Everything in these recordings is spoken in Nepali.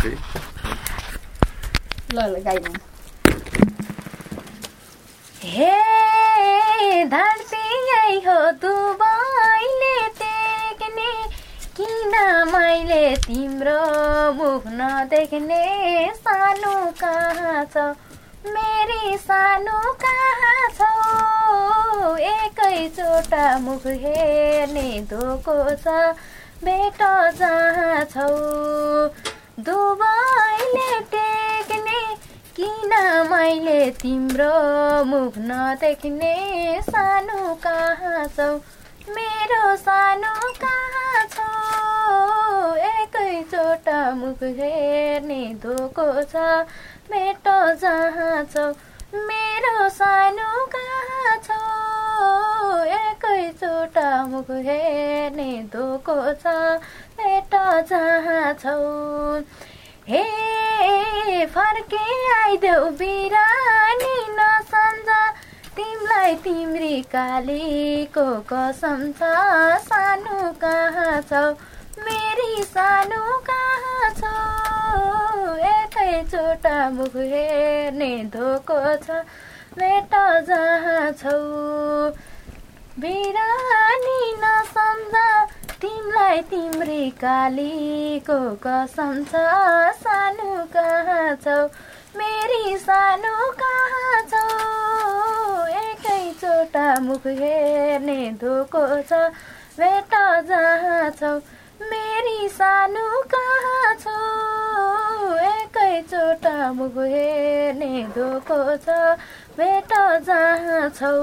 एकैचोटि ल ल गाइदिउँ हे धरती यही हो दुबईले टेक्ने किन मैले तिम्रो मुख नदेख्ने सानो कहाँ छ मेरी सानो कहाँ छौ एकैचोटा मुख हेर्ने धोको छ बेट जहाँ छौ दुबईले टेक्ने किन मैले तिम्रो मुख नदेख्ने? सानो कहाँ छौ? मेरो सानो कहाँ छौ? एकैचोटा मुख हेर्ने धोको छ भेट जहाँ छौ? मेरो सानो मुख हेर्ने धोको छ भेट जहाँ छौ। हे फर्के आइदेऊ बिरानी नसम्झ तिमीलाई तिम्री कालीको कसम छ सानो कहाँ छौ? मेरी सानो कहाँ छौ? एकैचोटा मुख हेर्ने धोको छ भेट जहाँ छौ। बिरानी तिमीलाई तिम्री कालीको कसम छ? सानो कहाँ छौ? मेरी सानो कहाँ छौ? एकैचोटा मुख हेर्ने धोको छ। भेट जहाँ छौ? मेरी सानो कहाँ छौ? एकैचोटा मुख हेर्ने धोको छ। भेट जहाँ छौ?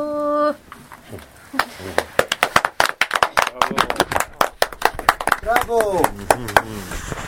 Bravo! Mm-hmm, mm-hmm.